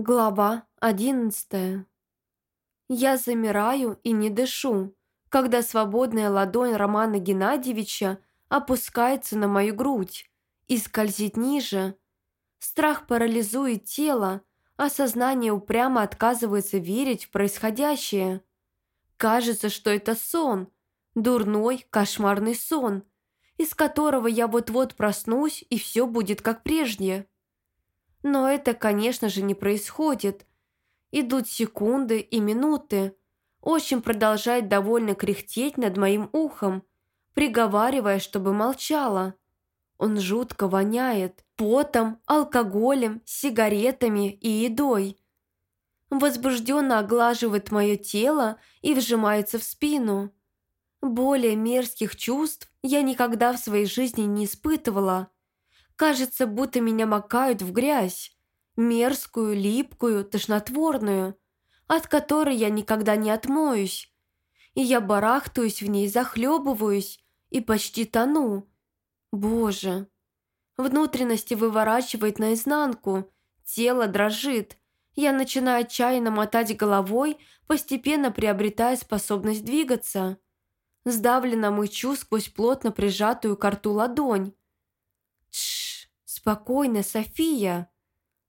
Глава одиннадцатая. Я замираю и не дышу, когда свободная ладонь Романа Геннадьевича опускается на мою грудь и скользит ниже. Страх парализует тело, а сознание упрямо отказывается верить в происходящее. Кажется, что это сон, дурной, кошмарный сон, из которого я вот-вот проснусь и все будет как прежде. Но это, конечно же, не происходит. Идут секунды и минуты. Очень продолжает довольно кряхтеть над моим ухом, приговаривая, чтобы молчала. Он жутко воняет потом, алкоголем, сигаретами и едой. Возбужденно оглаживает мое тело и вжимается в спину. Более мерзких чувств я никогда в своей жизни не испытывала – Кажется, будто меня макают в грязь. Мерзкую, липкую, тошнотворную, от которой я никогда не отмоюсь. И я барахтаюсь в ней, захлебываюсь и почти тону. Боже. Внутренности выворачивает наизнанку, тело дрожит. Я начинаю отчаянно мотать головой, постепенно приобретая способность двигаться. Сдавленно мычу сквозь плотно прижатую к рту ладонь. «Спокойно, София!»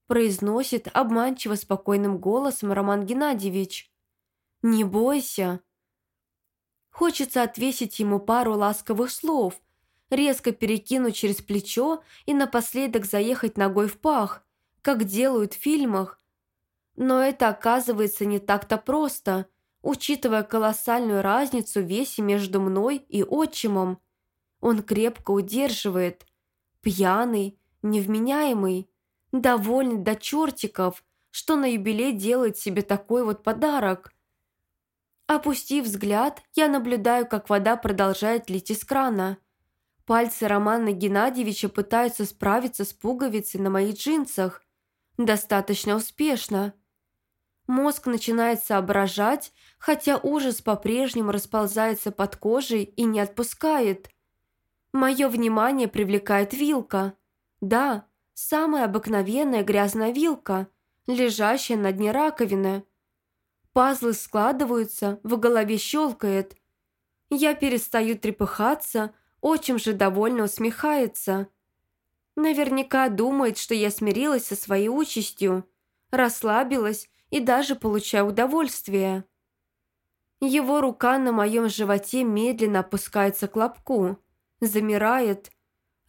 произносит обманчиво спокойным голосом Роман Геннадьевич. «Не бойся!» Хочется отвесить ему пару ласковых слов, резко перекинуть через плечо и напоследок заехать ногой в пах, как делают в фильмах. Но это оказывается не так-то просто, учитывая колоссальную разницу в весе между мной и отчимом. Он крепко удерживает, пьяный, невменяемый, довольный до чертиков, что на юбилей делает себе такой вот подарок. Опустив взгляд, я наблюдаю, как вода продолжает лить из крана. Пальцы Романа Геннадьевича пытаются справиться с пуговицей на моих джинсах. Достаточно успешно. Мозг начинает соображать, хотя ужас по-прежнему расползается под кожей и не отпускает. Мое внимание привлекает вилка. Да, самая обыкновенная грязная вилка, лежащая на дне раковины. Пазлы складываются, в голове щелкает. Я перестаю трепыхаться, отчим же довольно усмехается. Наверняка думает, что я смирилась со своей участью, расслабилась и даже получаю удовольствие. Его рука на моем животе медленно опускается к лобку, замирает,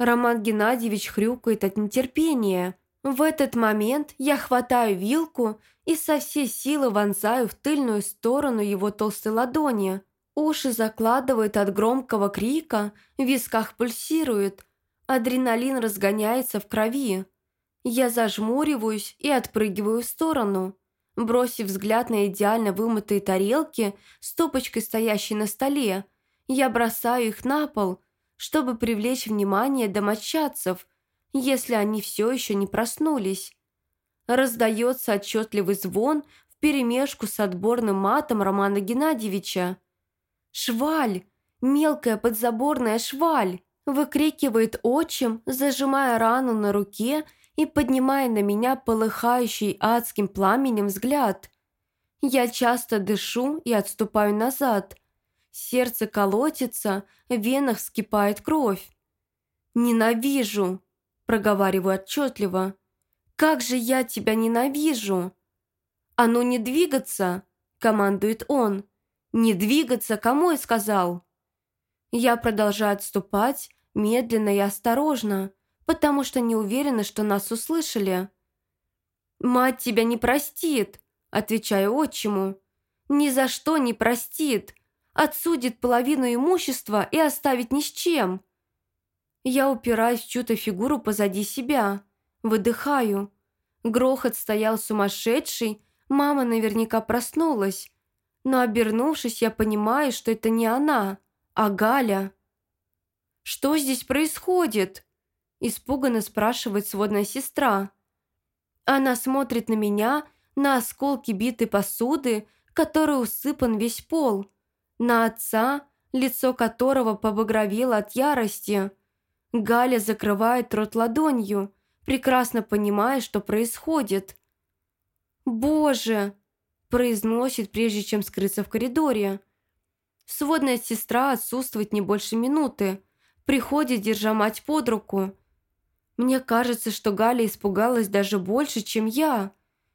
Роман Геннадьевич хрюкает от нетерпения. В этот момент я хватаю вилку и со всей силы вонзаю в тыльную сторону его толстой ладони. Уши закладывают от громкого крика, в висках пульсирует, адреналин разгоняется в крови. Я зажмуриваюсь и отпрыгиваю в сторону. Бросив взгляд на идеально вымытые тарелки, стопочкой стоящей на столе, я бросаю их на пол – чтобы привлечь внимание домочадцев, если они все еще не проснулись. Раздается отчетливый звон вперемешку с отборным матом Романа Геннадьевича. «Шваль! Мелкая подзаборная шваль!» выкрикивает отчим, зажимая рану на руке и поднимая на меня полыхающий адским пламенем взгляд. Я часто дышу и отступаю назад, Сердце колотится, в венах вскипает кровь. «Ненавижу!» – проговариваю отчетливо. «Как же я тебя ненавижу!» «А ну не двигаться!» – командует он. «Не двигаться, кому я сказал?» Я продолжаю отступать, медленно и осторожно, потому что не уверена, что нас услышали. «Мать тебя не простит!» – отвечаю отчиму. «Ни за что не простит!» Отсудит половину имущества и оставит ни с чем. Я упираюсь в чью-то фигуру позади себя, выдыхаю. Грохот стоял сумасшедший, мама наверняка проснулась. Но обернувшись, я понимаю, что это не она, а Галя. «Что здесь происходит?» Испуганно спрашивает сводная сестра. Она смотрит на меня, на осколки битой посуды, которой усыпан весь пол на отца, лицо которого побагровело от ярости. Галя закрывает рот ладонью, прекрасно понимая, что происходит. «Боже!» – произносит, прежде чем скрыться в коридоре. Сводная сестра отсутствует не больше минуты. Приходит, держа мать под руку. Мне кажется, что Галя испугалась даже больше, чем я.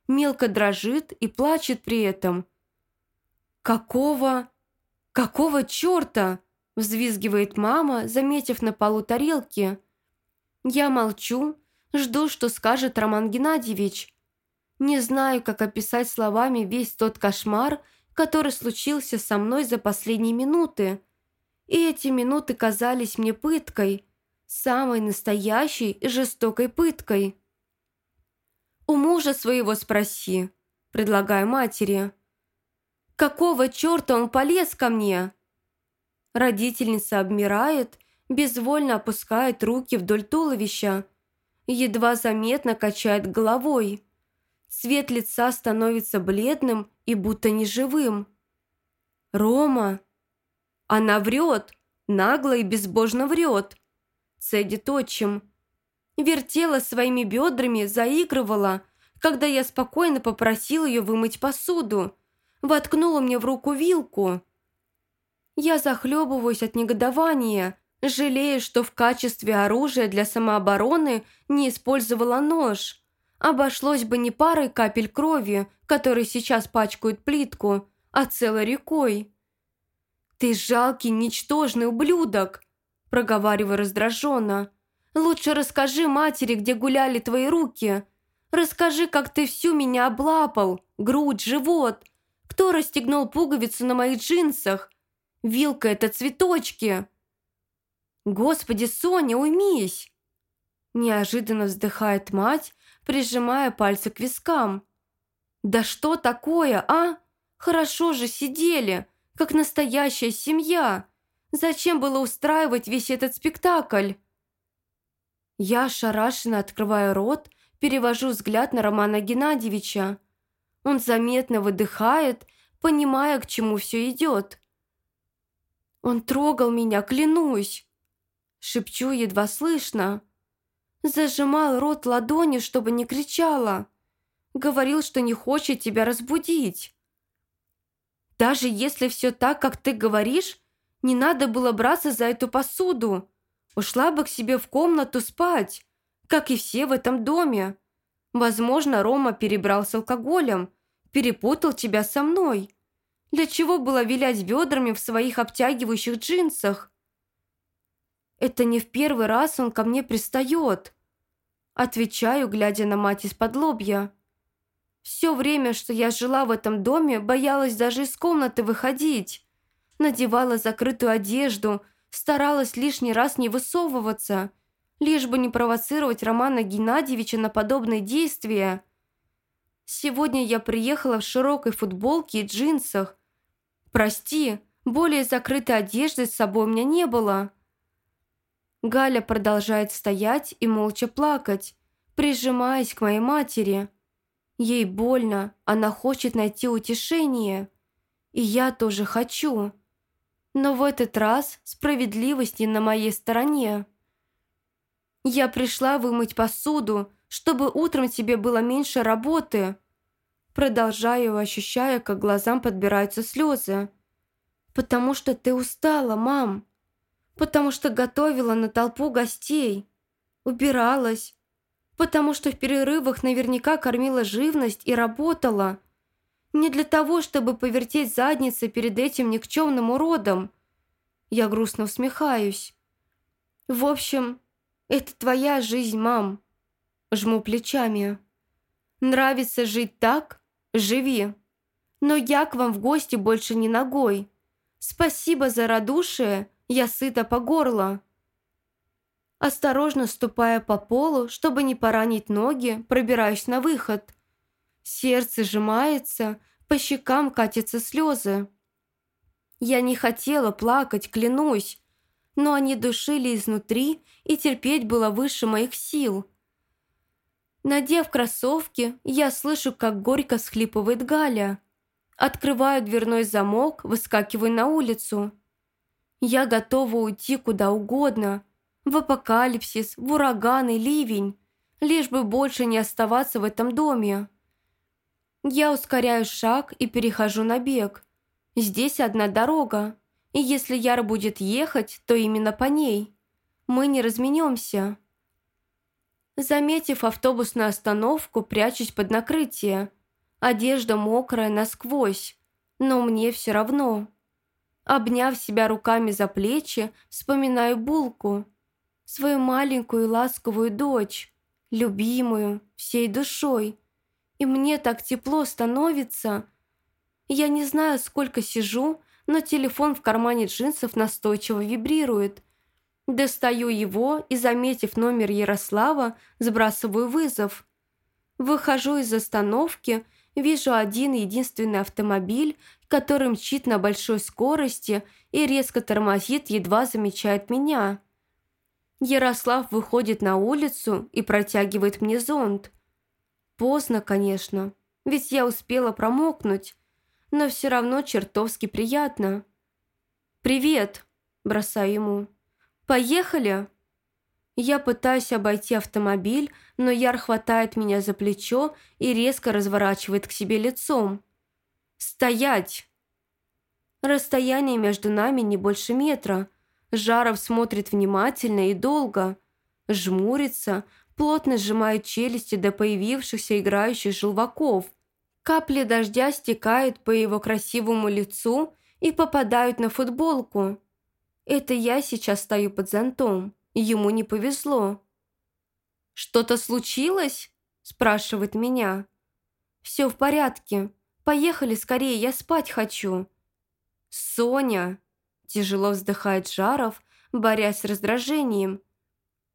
Мелко дрожит и плачет при этом. «Какого? Какого черта?» – взвизгивает мама, заметив на полу тарелки. Я молчу, жду, что скажет Роман Геннадьевич. Не знаю, как описать словами весь тот кошмар, который случился со мной за последние минуты. И эти минуты казались мне пыткой, самой настоящей и жестокой пыткой. «У мужа своего спроси», – предлагаю матери. «Какого черта он полез ко мне?» Родительница обмирает, безвольно опускает руки вдоль туловища, едва заметно качает головой. Цвет лица становится бледным и будто неживым. «Рома!» «Она врет! Нагло и безбожно врет!» Цедит отчим. Вертела своими бедрами, заигрывала, когда я спокойно попросил ее вымыть посуду. Воткнула мне в руку вилку. Я захлебываюсь от негодования, жалея, что в качестве оружия для самообороны не использовала нож. Обошлось бы не парой капель крови, которые сейчас пачкают плитку, а целой рекой. «Ты жалкий, ничтожный ублюдок!» проговариваю раздраженно. «Лучше расскажи матери, где гуляли твои руки. Расскажи, как ты всю меня облапал, грудь, живот. Кто расстегнул пуговицу на моих джинсах? Вилка – это цветочки!» «Господи, Соня, уймись!» Неожиданно вздыхает мать, прижимая пальцы к вискам. «Да что такое, а? Хорошо же сидели, как настоящая семья. Зачем было устраивать весь этот спектакль?» Я ошарашенно открываю рот, перевожу взгляд на Романа Геннадьевича. Он заметно выдыхает, понимая, к чему все идет. «Он трогал меня, клянусь!» Шепчу едва слышно. Зажимал рот ладонью, чтобы не кричала. Говорил, что не хочет тебя разбудить. Даже если все так, как ты говоришь, не надо было браться за эту посуду. Ушла бы к себе в комнату спать, как и все в этом доме. Возможно, Рома перебрал с алкоголем, перепутал тебя со мной. Для чего было вилять бедрами в своих обтягивающих джинсах? Это не в первый раз он ко мне пристает. Отвечаю, глядя на мать из-под лобья. Все время, что я жила в этом доме, боялась даже из комнаты выходить. Надевала закрытую одежду, старалась лишний раз не высовываться, лишь бы не провоцировать Романа Геннадьевича на подобные действия. Сегодня я приехала в широкой футболке и джинсах. Прости, более закрытой одежды с собой у меня не было. Галя продолжает стоять и молча плакать, прижимаясь к моей матери. Ей больно, она хочет найти утешение. И я тоже хочу. Но в этот раз справедливость не на моей стороне. Я пришла вымыть посуду, чтобы утром тебе было меньше работы. Продолжаю, ощущая, как глазам подбираются слезы. Потому что ты устала, мам потому что готовила на толпу гостей, убиралась, потому что в перерывах наверняка кормила живность и работала. Не для того, чтобы повертеть задницей перед этим никчемным уродом. Я грустно усмехаюсь. В общем, это твоя жизнь, мам. Жму плечами. Нравится жить так? Живи. Но я к вам в гости больше не ногой. Спасибо за радушие я сыта по горло. Осторожно ступая по полу, чтобы не поранить ноги, пробираюсь на выход. Сердце сжимается, по щекам катятся слезы. Я не хотела плакать, клянусь, но они душили изнутри, и терпеть было выше моих сил. Надев кроссовки, я слышу, как горько всхлипывает Галя. Открываю дверной замок, выскакиваю на улицу. Я готова уйти куда угодно. В апокалипсис, в ураган и ливень. Лишь бы больше не оставаться в этом доме. Я ускоряю шаг и перехожу на бег. Здесь одна дорога, и если Яр будет ехать, то именно по ней. Мы не разменемся. Заметив автобусную остановку, прячусь под накрытие. Одежда мокрая насквозь, но мне все равно. Обняв себя руками за плечи, вспоминаю булку. Свою маленькую ласковую дочь, любимую, всей душой. И мне так тепло становится. Я не знаю, сколько сижу, но телефон в кармане джинсов настойчиво вибрирует. Достаю его и, заметив номер Ярослава, сбрасываю вызов. Выхожу из остановки, вижу один единственный автомобиль, который мчит на большой скорости и резко тормозит, едва замечает меня. Ярослав выходит на улицу и протягивает мне зонт. Поздно, конечно, ведь я успела промокнуть, но все равно чертовски приятно. «Привет!» – бросаю ему. «Поехали!» Я пытаюсь обойти автомобиль, но Яр хватает меня за плечо и резко разворачивает к себе лицом. «Стоять!» Расстояние между нами не больше метра. Жаров смотрит внимательно и долго. Жмурится, плотно сжимает челюсти до появившихся играющих желваков. Капли дождя стекают по его красивому лицу и попадают на футболку. Это я сейчас стою под зонтом. Ему не повезло. «Что-то случилось?» – спрашивает меня. «Все в порядке. Поехали скорее, я спать хочу». «Соня!» – тяжело вздыхает Жаров, борясь с раздражением.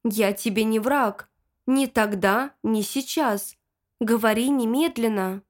«Я тебе не враг. Ни тогда, ни сейчас. Говори немедленно».